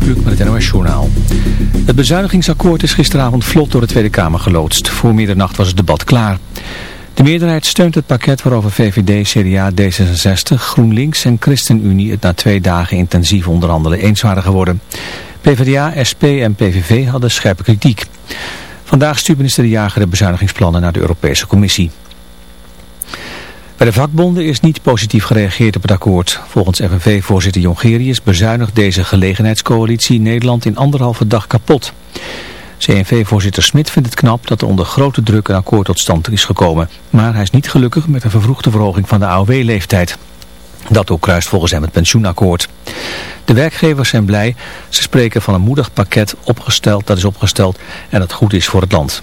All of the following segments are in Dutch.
Met het NOS Journaal. Het bezuinigingsakkoord is gisteravond vlot door de Tweede Kamer geloodst. Voor middernacht was het debat klaar. De meerderheid steunt het pakket waarover VVD, CDA, D66, GroenLinks en ChristenUnie het na twee dagen intensief onderhandelen eens waren geworden. PvdA, SP en PVV hadden scherpe kritiek. Vandaag stuurt minister De Jager de bezuinigingsplannen naar de Europese Commissie. Bij de vakbonden is niet positief gereageerd op het akkoord. Volgens FNV-voorzitter Jongerius bezuinigt deze gelegenheidscoalitie Nederland in anderhalve dag kapot. CNV-voorzitter Smit vindt het knap dat er onder grote druk een akkoord tot stand is gekomen. Maar hij is niet gelukkig met een vervroegde verhoging van de AOW-leeftijd. Dat ook kruist volgens hem het pensioenakkoord. De werkgevers zijn blij. Ze spreken van een moedig pakket opgesteld, dat is opgesteld en dat goed is voor het land.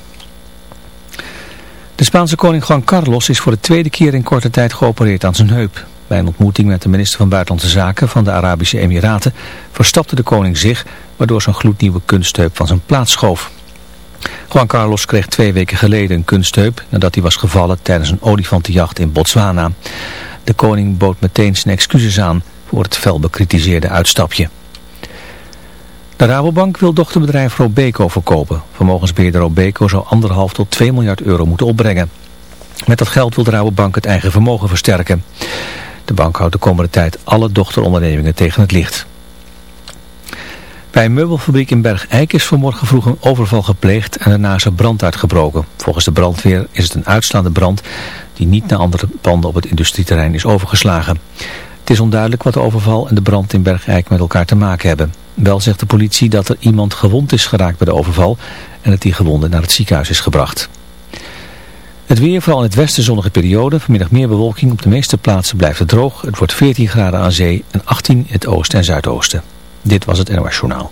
De Spaanse koning Juan Carlos is voor de tweede keer in korte tijd geopereerd aan zijn heup. Bij een ontmoeting met de minister van Buitenlandse Zaken van de Arabische Emiraten verstapte de koning zich, waardoor zijn gloednieuwe kunstheup van zijn plaats schoof. Juan Carlos kreeg twee weken geleden een kunstheup nadat hij was gevallen tijdens een olifantenjacht in Botswana. De koning bood meteen zijn excuses aan voor het fel bekritiseerde uitstapje. De Rabobank wil dochterbedrijf Robeco verkopen. Vermogensbeheerder Robeco zou anderhalf tot 2 miljard euro moeten opbrengen. Met dat geld wil de Rabobank het eigen vermogen versterken. De bank houdt de komende tijd alle dochterondernemingen tegen het licht. Bij een meubelfabriek in Bergijk is vanmorgen vroeg een overval gepleegd en daarna is er brand uitgebroken. Volgens de brandweer is het een uitslaande brand die niet naar andere panden op het industrieterrein is overgeslagen. Het is onduidelijk wat de overval en de brand in Bergijk met elkaar te maken hebben. Wel zegt de politie dat er iemand gewond is geraakt bij de overval en dat die gewonde naar het ziekenhuis is gebracht. Het weer, vooral in het westen zonnige periode. Vanmiddag meer bewolking. Op de meeste plaatsen blijft het droog. Het wordt 14 graden aan zee en 18 in het oosten en zuidoosten. Dit was het NOS Journaal.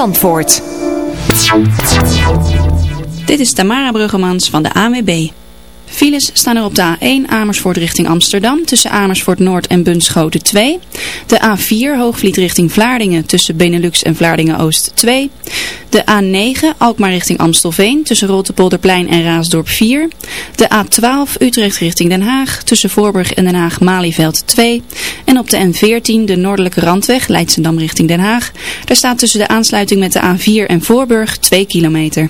Dit is Tamara Bruggemans van de ANWB. Files staan er op de A1 Amersfoort richting Amsterdam tussen Amersfoort Noord en Bunschoten 2. De A4 Hoogvliet richting Vlaardingen tussen Benelux en Vlaardingen Oost 2. De A9 Alkmaar richting Amstelveen tussen Rotterpolderplein en Raasdorp 4. De A12 Utrecht richting Den Haag tussen Voorburg en Den Haag Malieveld 2. En op de N14 de noordelijke randweg Leidsendam richting Den Haag. Daar staat tussen de aansluiting met de A4 en Voorburg 2 kilometer.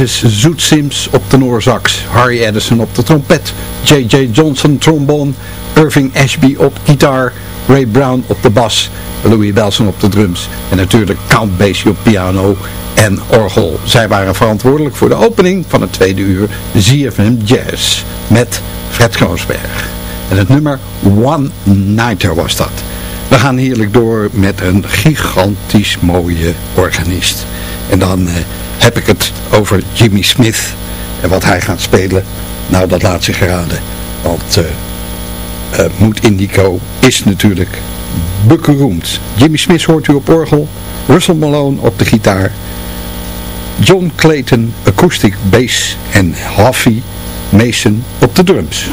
Davis, Zoet Sims op de Noorsax, Harry Edison op de trompet, J.J. Johnson trombone, Irving Ashby op gitaar, Ray Brown op de bas, Louis Belson op de drums en natuurlijk Count Basie op piano en orgel. Zij waren verantwoordelijk voor de opening van het tweede uur ZFM Jazz met Fred Kroonsberg. En het nummer One Nighter was dat. We gaan heerlijk door met een gigantisch mooie organist. En dan eh, heb ik het over Jimmy Smith en wat hij gaat spelen. Nou, dat laat zich raden. Want uh, uh, Moed Indico is natuurlijk beroemd. Jimmy Smith hoort u op orgel, Russell Malone op de gitaar, John Clayton acoustic bass en Huffy Mason op de drums.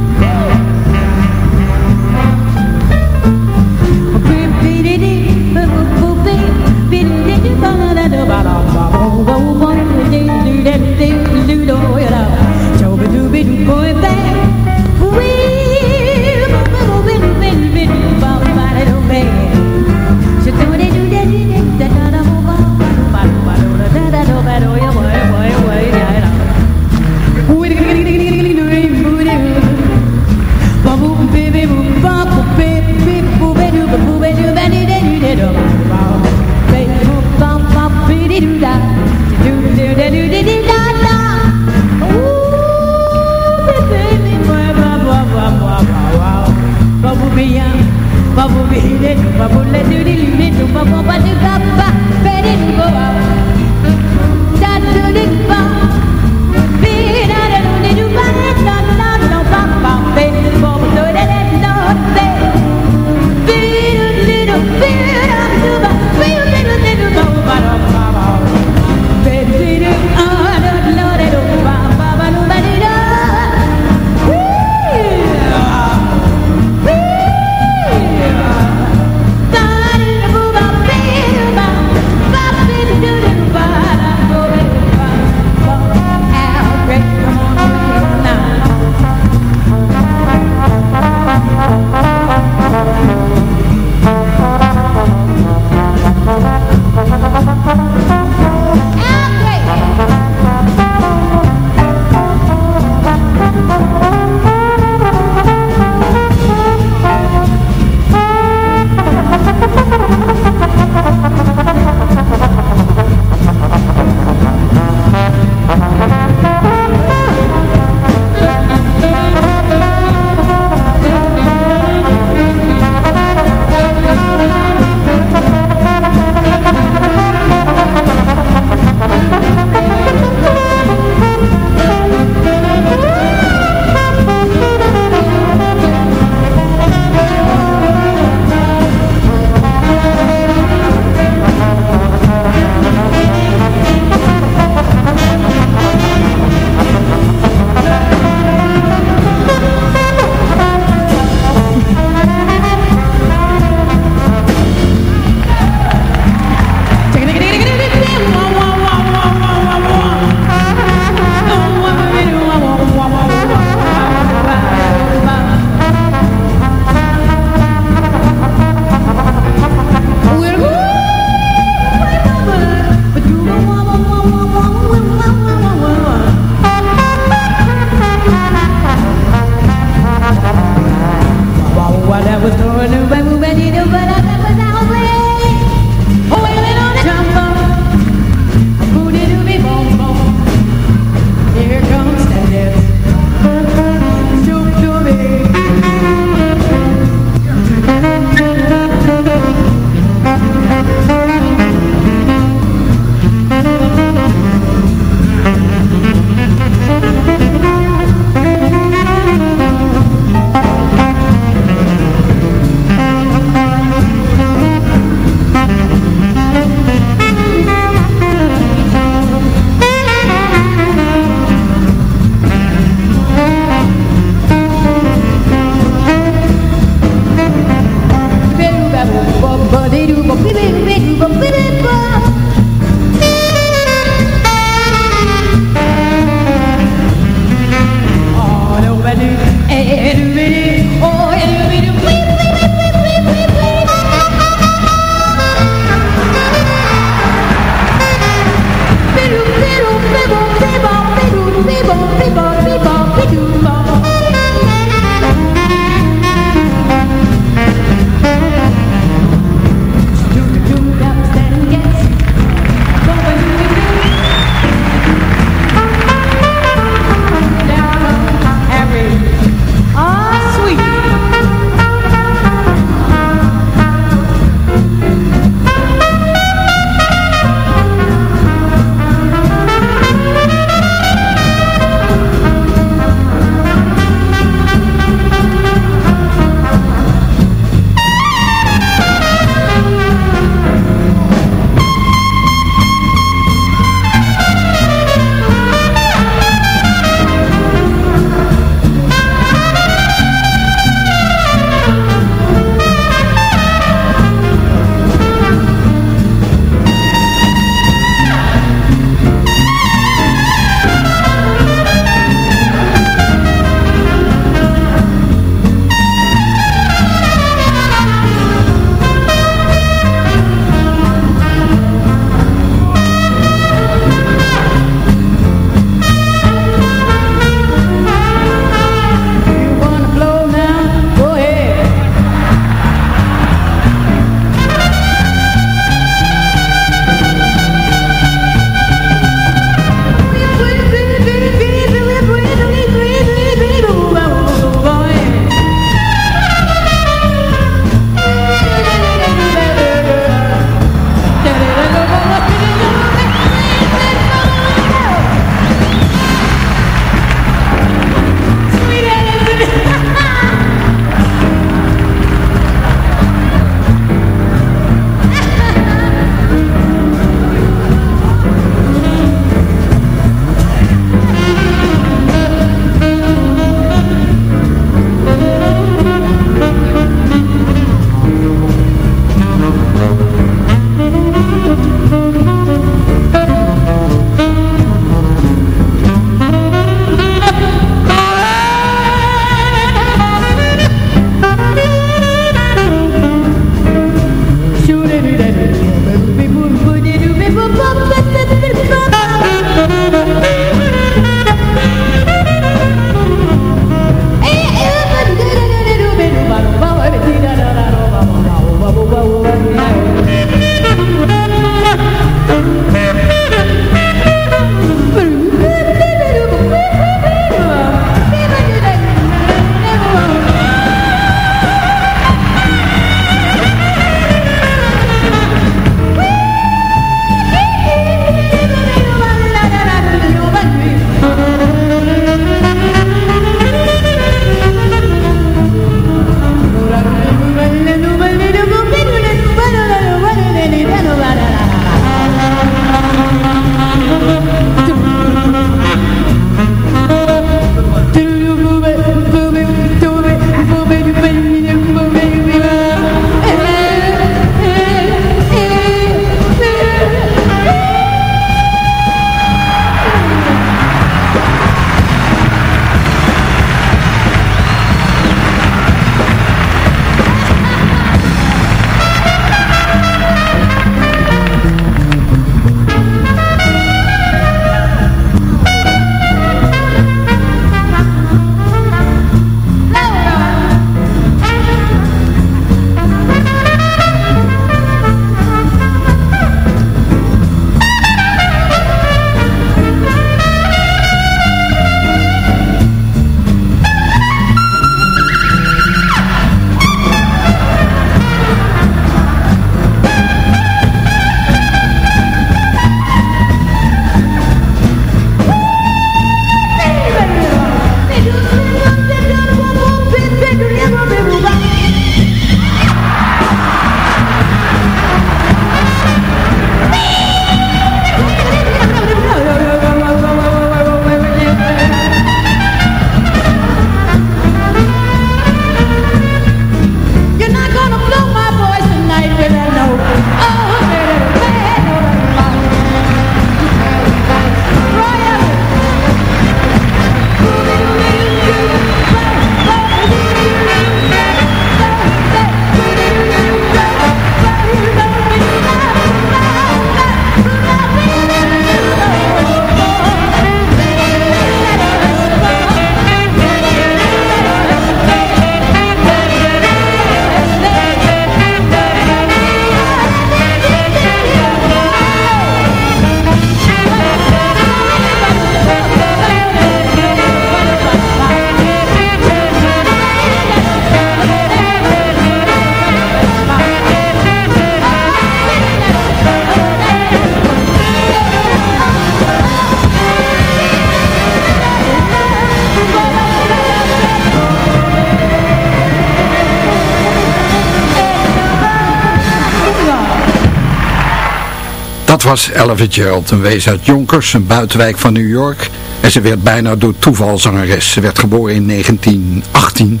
Was Ella Fitzgerald, een wees uit Jonkers, een buitenwijk van New York. En ze werd bijna door toeval zangeres. Ze werd geboren in 1918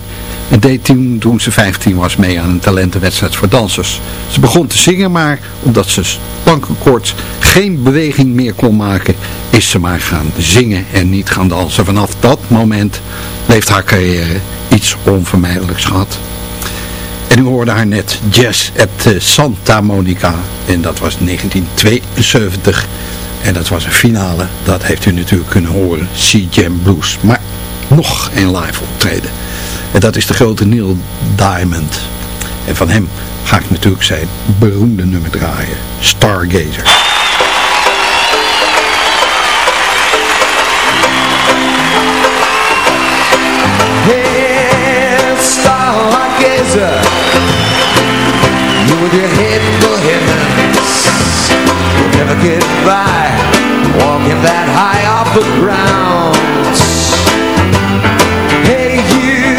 en deed toen, toen ze 15 was, mee aan een talentenwedstrijd voor dansers. Ze begon te zingen, maar omdat ze plankenkort geen beweging meer kon maken, is ze maar gaan zingen en niet gaan dansen. Vanaf dat moment leeft haar carrière iets onvermijdelijks gehad. En u hoorde haar net Jazz at eh, Santa Monica. En dat was 1972. En dat was een finale. Dat heeft u natuurlijk kunnen horen. Sea Jam Blues. Maar nog een live optreden. En dat is de grote Neil Diamond. En van hem ga ik natuurlijk zijn beroemde nummer draaien. Stargazer. Stargazer with your head for heavens You'll never get by Walking that high off the ground. Hey you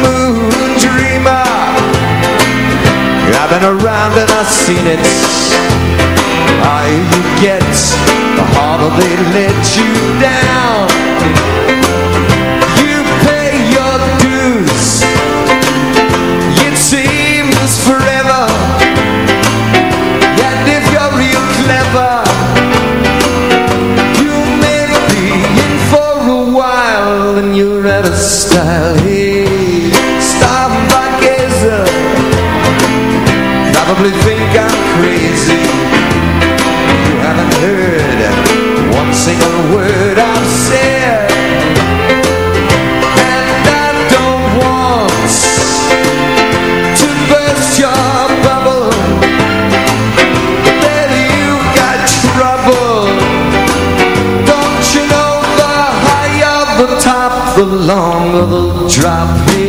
moon dreamer. I've been around and I've seen it. Higher you get The harder they let you down forever. Another drop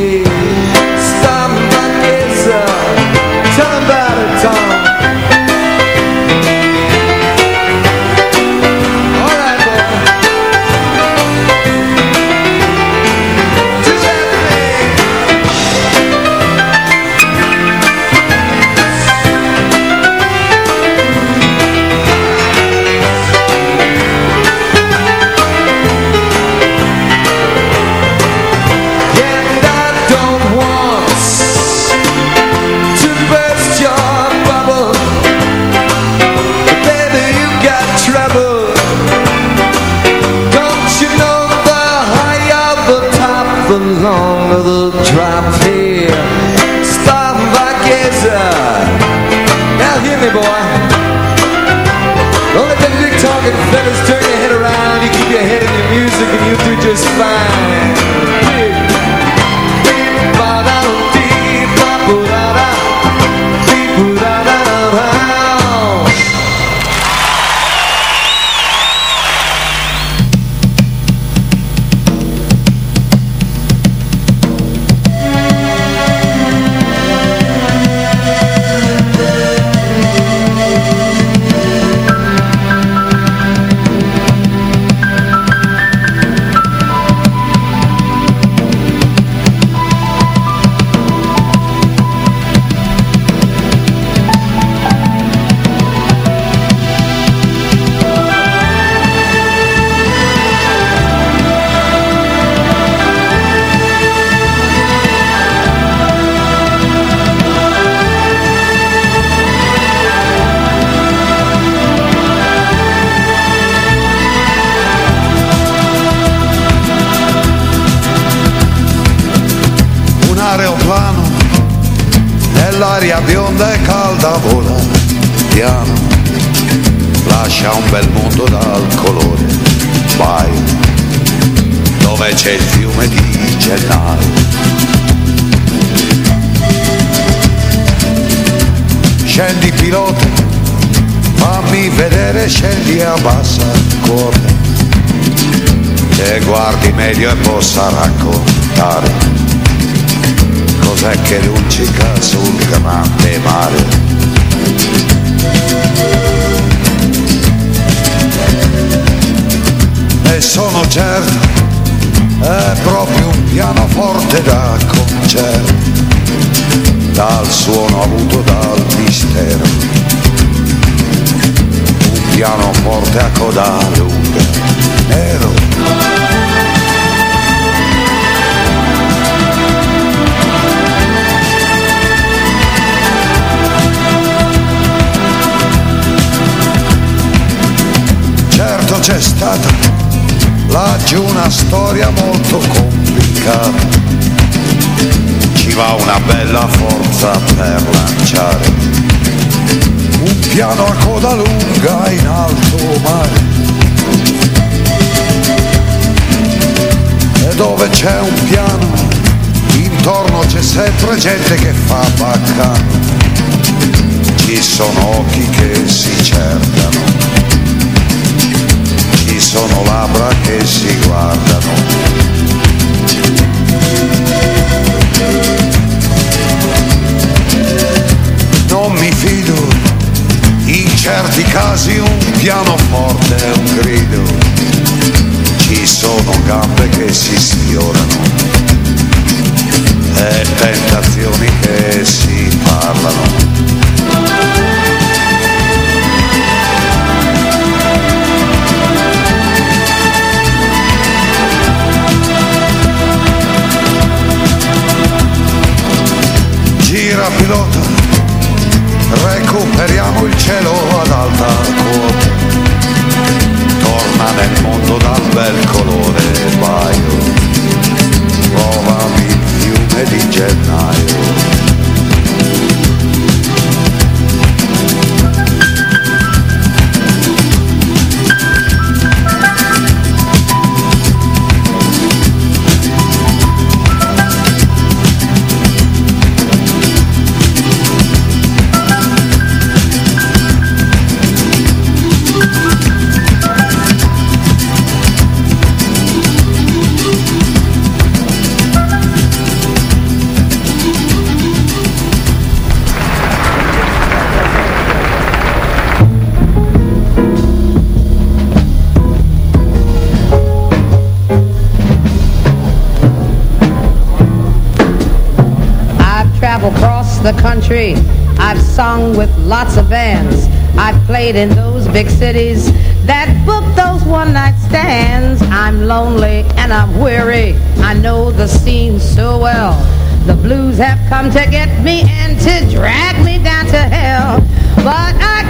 l'aria bionda e calda vola piano, lascia un bel mondo dal colore, vai, dove c'è il fiume di gennaio. Scendi pilota, fammi vedere, scendi e abbassa il cuore, che guardi meglio e possa raccontare cos'è che luccica sul grande mare. E sono certo, è proprio un pianoforte da concerto, dal suono avuto dal mistero. Un pianoforte a coda lunga, nero c'è stata laggiù una storia molto complicata. Ci va una bella forza per lanciare un piano a coda lunga in alto mare. E dove c'è un piano, intorno c'è sempre gente che fa baccano. Ci sono occhi che si cercano sono labbra che si guardano. Non mi fido, in certi casi un pianoforte è un grido, ci sono gambe che si sfiorano e tentazioni che si parlano. Il cielo ad alta quota. Torna nel mondo dal bel colore baio, provami il fiume di gennaio. The country. I've sung with lots of bands. I've played in those big cities that book those one-night stands. I'm lonely and I'm weary. I know the scene so well. The blues have come to get me and to drag me down to hell. But I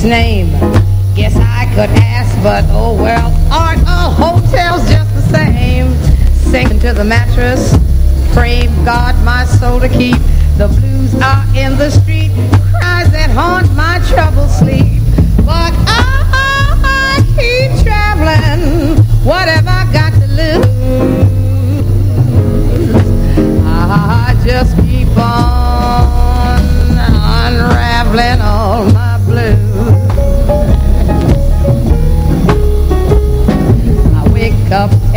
its name. Guess I could ask, but oh well, aren't all hotels just the same? Sink into the mattress, pray God my soul to keep. The blues are in the street, cries that haunt my troubled sleep. But ah, ah, ah, I keep traveling, what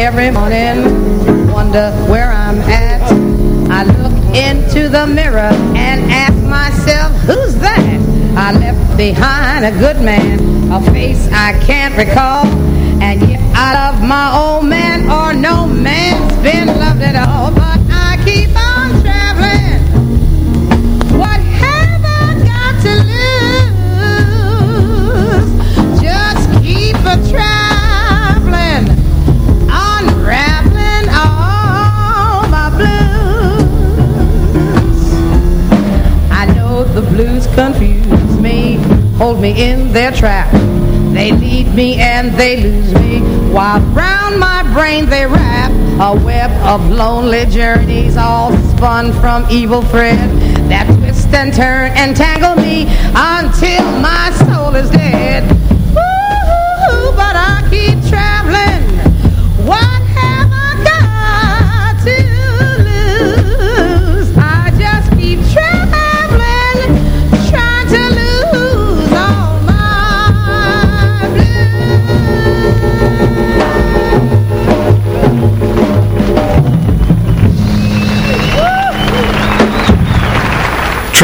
every morning, wonder where I'm at. I look into the mirror and ask myself, who's that? I left behind a good man, a face I can't recall. And yet I love my old man, or no man's been loved at all. Me in their trap. They lead me and they lose me, while round my brain they wrap a web of lonely journeys, all spun from evil thread that twist and turn and tangle me until my soul is dead.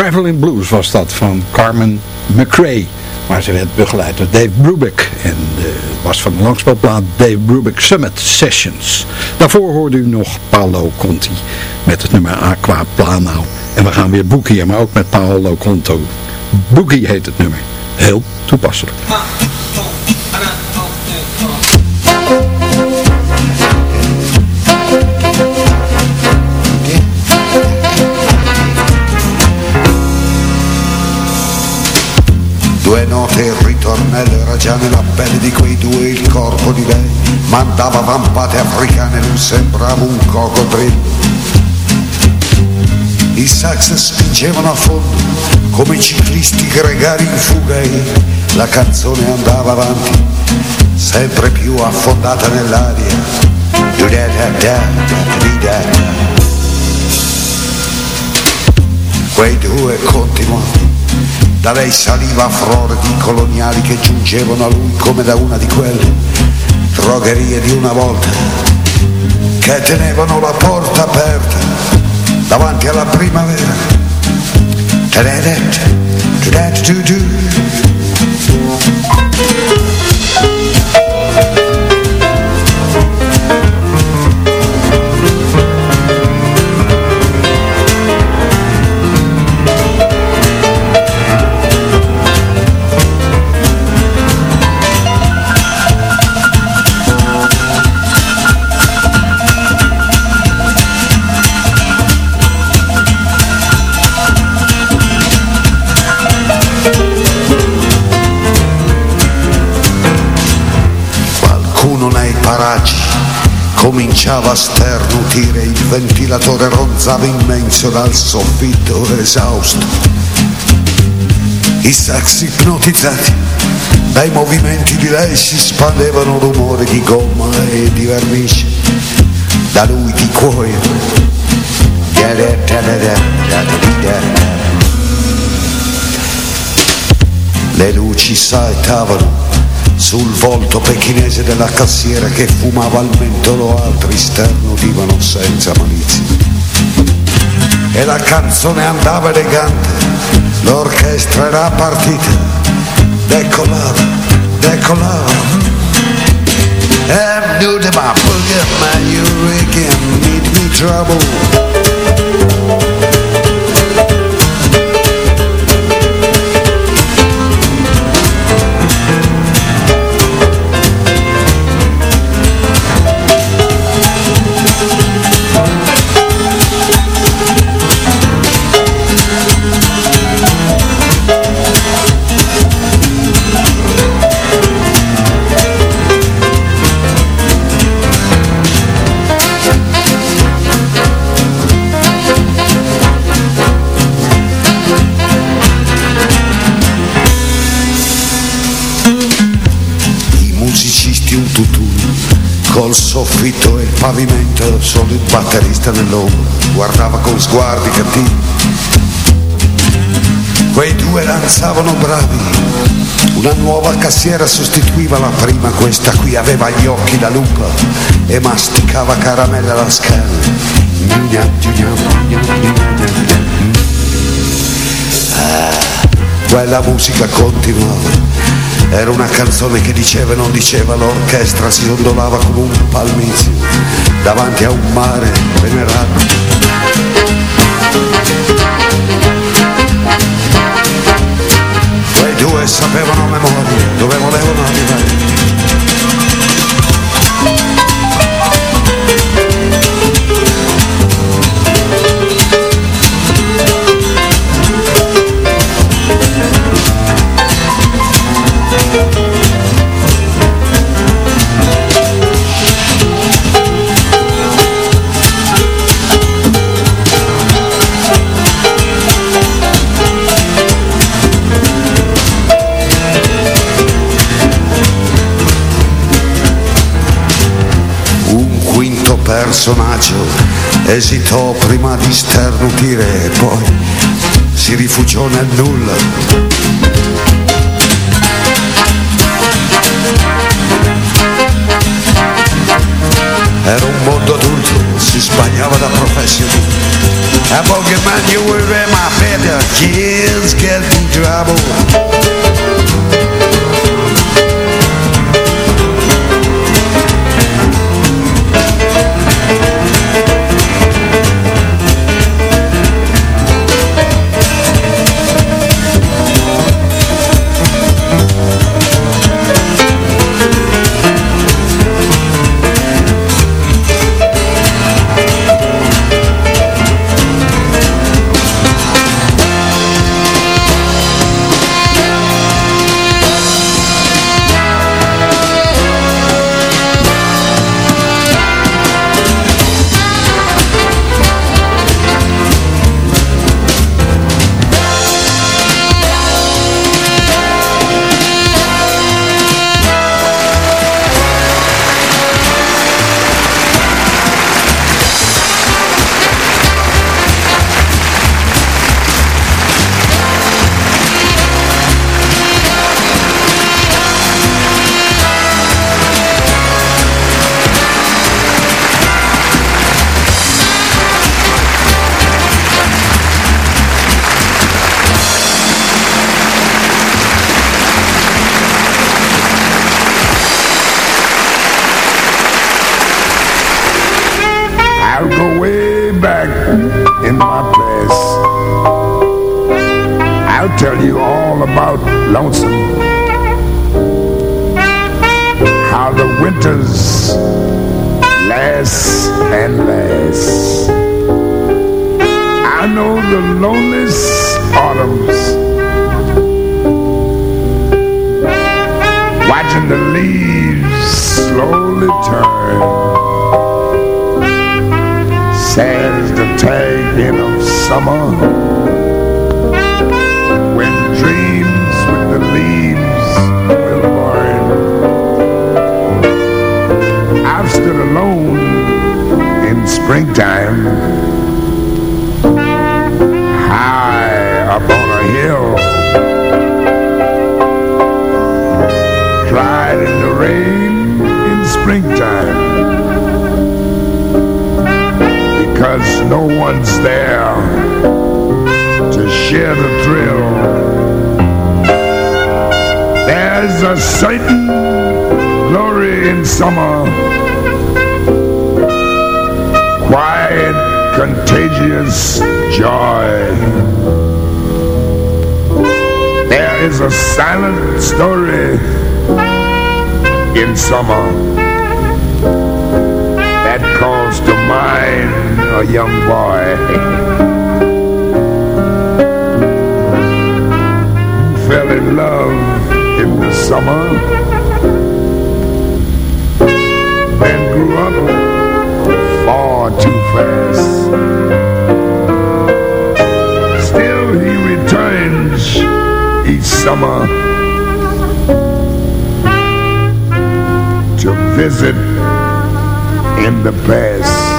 Traveling Blues was dat van Carmen McRae. Maar ze werd begeleid door Dave Brubeck. En uh, was van de langspeelplaat Dave Brubeck Summit Sessions. Daarvoor hoorde u nog Paolo Conti met het nummer Aqua Plano. En we gaan weer boeken hier, maar ook met Paolo Conto. Boogie heet het nummer. Heel toepasselijk. Ritornello era già nella pelle di quei due il corpo di lei. Mandava vampate africane, lui sembrava un coccodrillo. I sax spingevano a fondo come i ciclisti gregari in fuga e la canzone andava avanti sempre più affondata nell'aria. Quei due continuano da lei saliva a flore di coloniali che giungevano a lui come da una di quelle drogherie di una volta che tenevano la porta aperta davanti alla primavera. Qualcuno cominciava a sternutire, il ventilatore ronzava immenso dal soffitto esausto. I sax ipnotizzati dai movimenti di lei si spandevano rumori di gomma e di vernice, da lui di cuoio. Le luci saltavano sul volto pechinese della cassiera che fumava al mentolo altri sternudivano senza malizia. E la canzone andava elegante, l'orchestra era partita, decolava, decolava. And knew to my boogie man, you need me trouble. Pavimento, solo il batterista nell'ombra guardava con sguardi cattivi. Quei due danzavano bravi, una nuova cassiera sostituiva la prima, questa qui aveva gli occhi da lupa e masticava caramella alla scala. Ah, quella musica continuava. Era una canzone che diceva e non diceva, l'orchestra si ondolava come un palmizio davanti a un mare venerato. Quei due sapevano memoria dove volevano arrivare. Personaggio esitò prima di sternutire e poi si rifugiò nel nulla. Era un mondo adulto, si sbagliava da professionista. A bogeyman you were in my the kids get in trouble. high up on a hill, in the rain in springtime, because no one's there to share the thrill. There's a certain glory in summer. Contagious joy. There is a silent story in summer that calls to mind a young boy. Who fell in love in the summer and grew up far too fast. Still he returns each summer to visit in the past.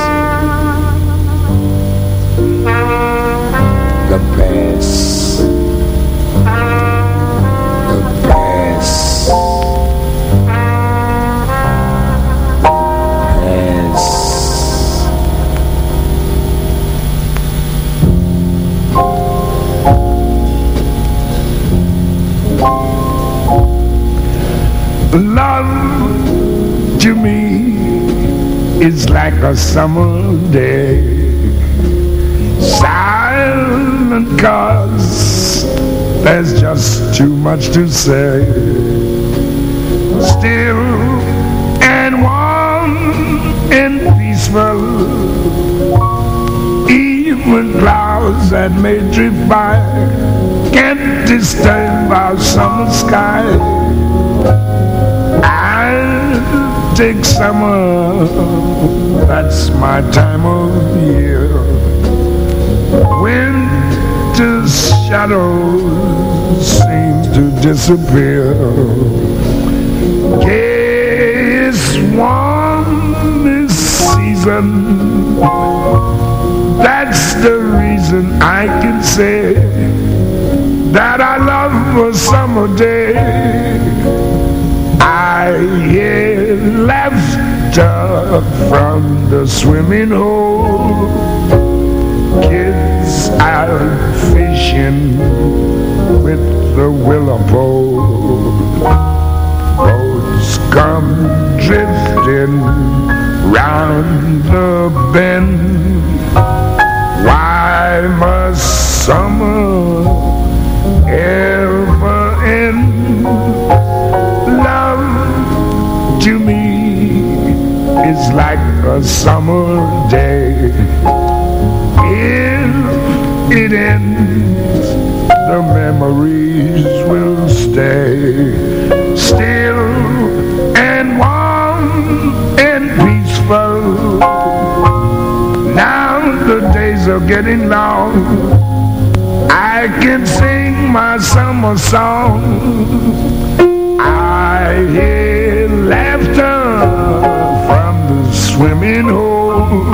Love to me is like a summer day. Silent cause there's just too much to say. Still and warm and peaceful Even clouds that may drift by Can't disturb our summer sky take summer, that's my time of year. Winter's shadows seem to disappear. Warm this season. That's the reason I can say that I love a summer day. I hear laughter from the swimming hole. Kids out fishing with the willow pole. Boats come drifting round the bend. Why must summer ever end? To me is like a summer day. If it ends, the memories will stay still and warm and peaceful. Now the days are getting long. I can sing my summer song I hear swimming hole.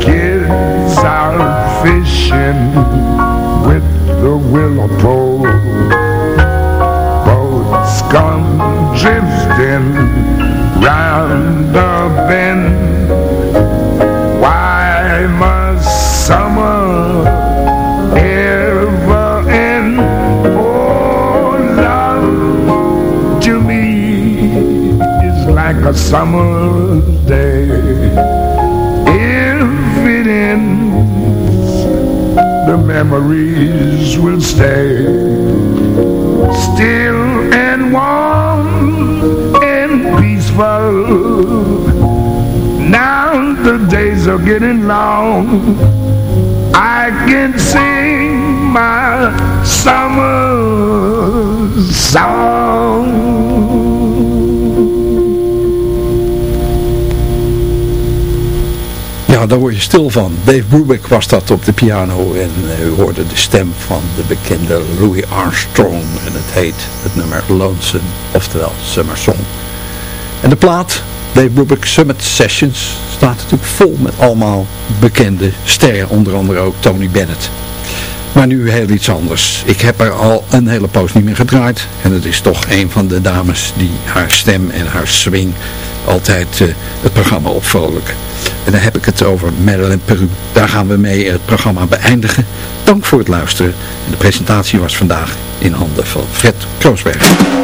Kids out fishing with the willow pole. Boats come drifting round the bend. Why must summer ever end? Oh, love to me is like a summer. If it ends, the memories will stay. Still and warm and peaceful. Now the days are getting long. I can sing my summer song. Ja, daar word je stil van. Dave Brubeck was dat op de piano en uh, u hoorde de stem van de bekende Louis Armstrong. En het heet het nummer Lonesome, oftewel Summer Song. En de plaat, Dave Brubeck Summit Sessions, staat natuurlijk vol met allemaal bekende sterren. Onder andere ook Tony Bennett. Maar nu heel iets anders. Ik heb er al een hele poos niet meer gedraaid. En het is toch een van de dames die haar stem en haar swing altijd het programma opvrolijken. En dan heb ik het over Madeline Peru. Daar gaan we mee het programma beëindigen. Dank voor het luisteren. de presentatie was vandaag in handen van Fred Kroosberg.